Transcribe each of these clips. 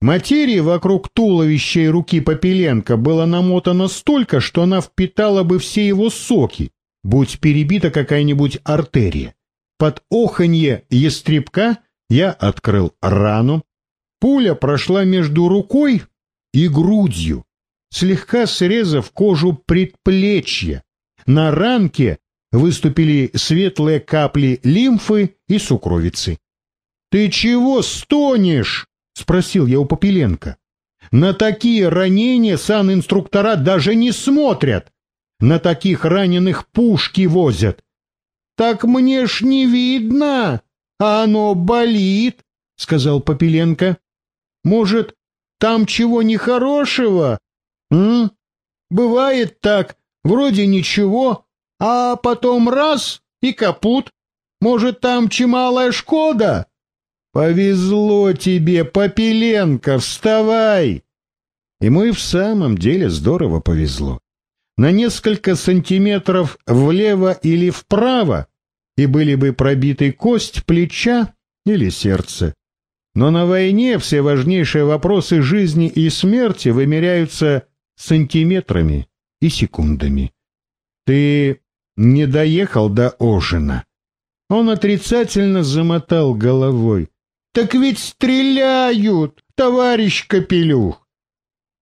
Материи вокруг туловища и руки Попеленко было намотано столько, что она впитала бы все его соки, будь перебита какая-нибудь артерия. Под оханье ястребка я открыл рану. Пуля прошла между рукой и грудью, слегка срезав кожу предплечья. На ранке выступили светлые капли лимфы и сукровицы. — Ты чего стонешь? — спросил я у Попеленко. — На такие ранения санинструктора даже не смотрят. На таких раненых пушки возят. — Так мне ж не видно, а оно болит, — сказал Попеленко. — Может, там чего нехорошего? М? Бывает так, вроде ничего, а потом раз — и капут. Может, там чемалая шкода? Повезло тебе, Попеленко, вставай! Ему и в самом деле здорово повезло. На несколько сантиметров влево или вправо, и были бы пробиты кость плеча или сердце. Но на войне все важнейшие вопросы жизни и смерти вымеряются сантиметрами и секундами. Ты не доехал до Ожина. Он отрицательно замотал головой. «Так ведь стреляют, товарищ Капелюх!»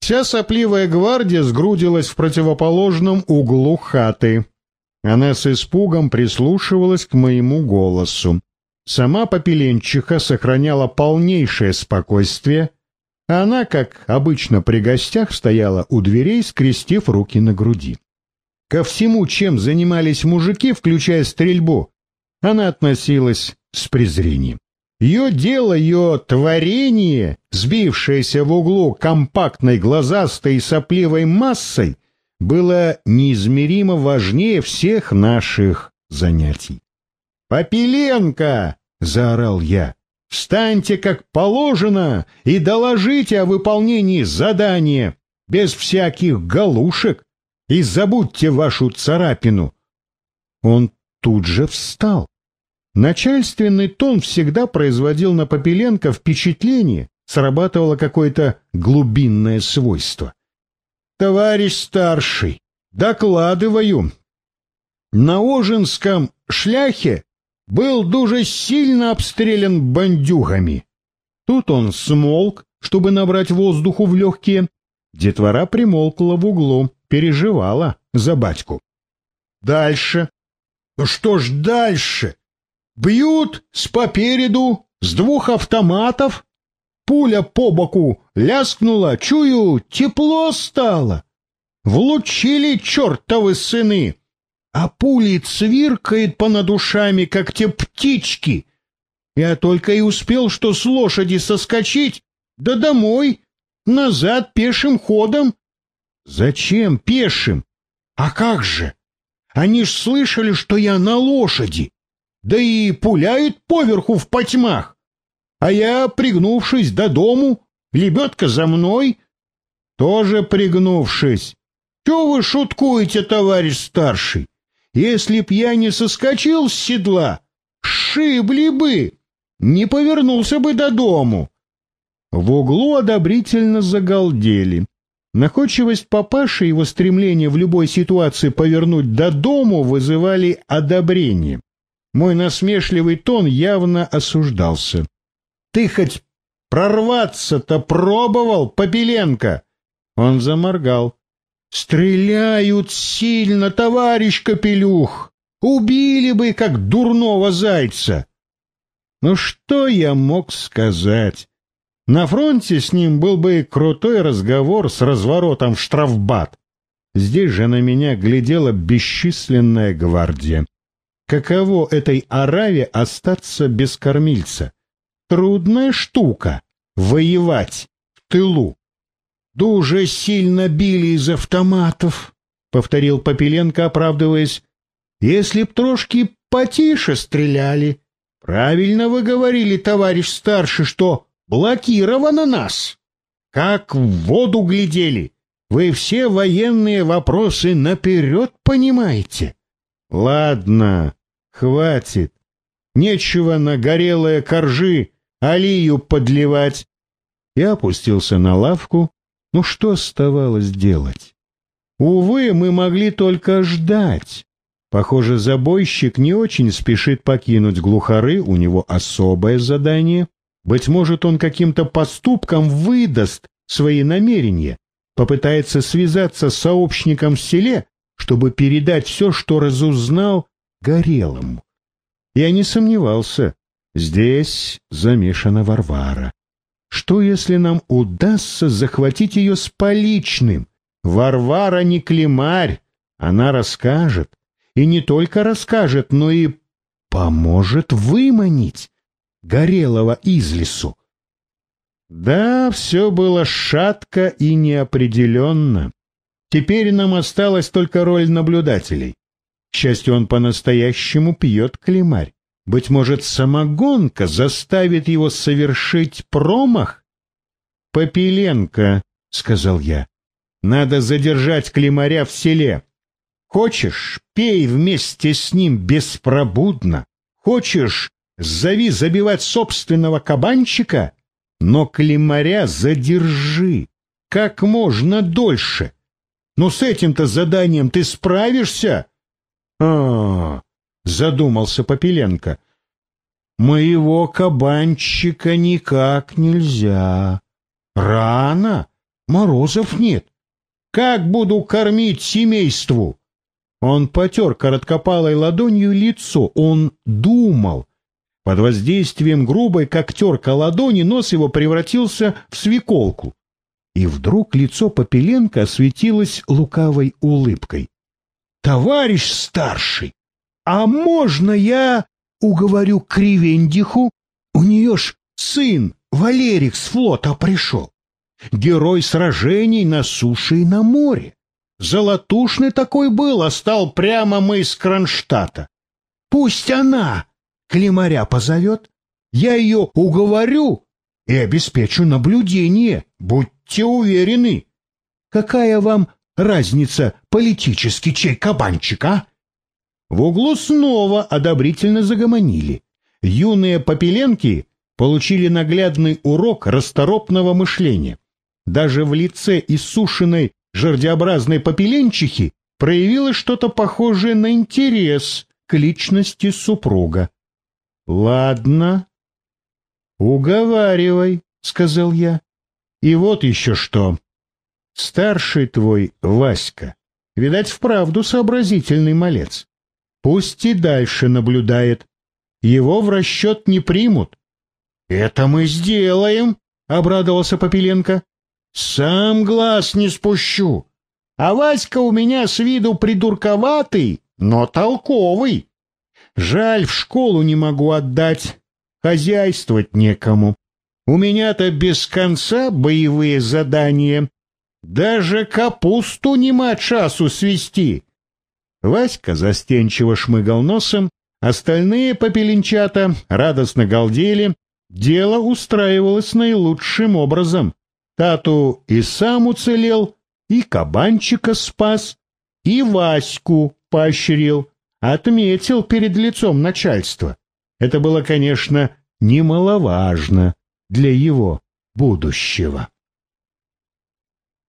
Вся сопливая гвардия сгрудилась в противоположном углу хаты. Она с испугом прислушивалась к моему голосу. Сама Попеленчиха сохраняла полнейшее спокойствие. Она, как обычно при гостях, стояла у дверей, скрестив руки на груди. Ко всему, чем занимались мужики, включая стрельбу, она относилась с презрением. Ее дело, ее творение, сбившееся в углу компактной глазастой сопливой массой, было неизмеримо важнее всех наших занятий. «Попеленко!» — заорал я. «Встаньте как положено и доложите о выполнении задания, без всяких галушек и забудьте вашу царапину. Он тут же встал. Начальственный тон всегда производил на Попеленко впечатление, срабатывало какое-то глубинное свойство. «Товарищ старший, докладываю. На Ожинском шляхе был дуже сильно обстрелян бандюгами. Тут он смолк, чтобы набрать воздуху в легкие. Детвора примолкла в углу переживала за батьку. Дальше. Ну что ж дальше? Бьют с попереду, с двух автоматов. Пуля по боку ляскнула, чую, тепло стало. Влучили чертовы сыны, а пули цвиркает по над ушами, как те птички. Я только и успел, что с лошади соскочить, да домой, назад пешим ходом, Зачем пешим? А как же? Они ж слышали, что я на лошади. Да и пуляют поверху в потьмах. А я, пригнувшись до дому, лебедка за мной, тоже пригнувшись. Чего вы шуткуете, товарищ старший? Если б я не соскочил с седла, шибли бы, не повернулся бы до дому. В углу одобрительно загалдели. Находчивость папаши и его стремление в любой ситуации повернуть до дому вызывали одобрение. Мой насмешливый тон явно осуждался. «Ты хоть прорваться-то пробовал, Попеленко?» Он заморгал. «Стреляют сильно, товарищ Капелюх! Убили бы, как дурного зайца!» Ну что я мог сказать? На фронте с ним был бы крутой разговор с разворотом в штрафбат. Здесь же на меня глядела бесчисленная гвардия. Каково этой Араве остаться без кормильца? Трудная штука — воевать в тылу. «Дуже сильно били из автоматов», — повторил Попеленко, оправдываясь. «Если б трошки потише стреляли. Правильно вы говорили, товарищ старший, что блокировано нас. Как в воду глядели. Вы все военные вопросы наперед понимаете. Ладно, хватит. Нечего на горелые коржи алию подливать. Я опустился на лавку. Ну что оставалось делать? Увы, мы могли только ждать. Похоже, забойщик не очень спешит покинуть глухары, у него особое задание. Быть может, он каким-то поступком выдаст свои намерения, попытается связаться с сообщником в селе, чтобы передать все, что разузнал Горелому. Я не сомневался, здесь замешана Варвара. Что, если нам удастся захватить ее с поличным? Варвара не клемарь, она расскажет. И не только расскажет, но и поможет выманить Горелого из лесу. Да, все было шатко и неопределенно. Теперь нам осталась только роль наблюдателей. К счастью, он по-настоящему пьет клемарь. Быть может, самогонка заставит его совершить промах? «Попеленко», — сказал я, — «надо задержать клемаря в селе. Хочешь, пей вместе с ним беспробудно. Хочешь, зови забивать собственного кабанчика, но клемаря задержи как можно дольше. Но с этим-то заданием ты справишься? А, задумался Попеленко. Моего кабанчика никак нельзя. Рано, морозов нет. Как буду кормить семейству? Он потер короткопалой ладонью лицо. Он думал. Под воздействием грубой, как терка ладони, нос его превратился в свеколку. И вдруг лицо Попеленко осветилось лукавой улыбкой. — Товарищ старший, а можно я уговорю Кривендиху? У нее ж сын Валерик с флота пришел. Герой сражений на суше и на море. Золотушный такой был, а стал прямо мы из Кронштадта. Пусть она Климаря позовет, я ее уговорю и обеспечу наблюдение, будьте уверены. Какая вам разница политически чей кабанчик, а? В углу снова одобрительно загомонили. Юные попеленки получили наглядный урок расторопного мышления. Даже в лице иссушенной жердеобразной попеленчихи проявилось что-то похожее на интерес к личности супруга. «Ладно, уговаривай», — сказал я. «И вот еще что. Старший твой Васька, видать, вправду сообразительный малец. Пусть и дальше наблюдает. Его в расчет не примут». «Это мы сделаем», — обрадовался Попеленко. Сам глаз не спущу. А Васька у меня с виду придурковатый, но толковый. Жаль, в школу не могу отдать, хозяйствовать некому. У меня-то без конца боевые задания. Даже капусту нема часу свести. Васька застенчиво шмыгал носом, остальные попеленчата радостно галдели, дело устраивалось наилучшим образом. Тату и сам уцелел, и кабанчика спас, и Ваську поощрил, отметил перед лицом начальства. Это было, конечно, немаловажно для его будущего.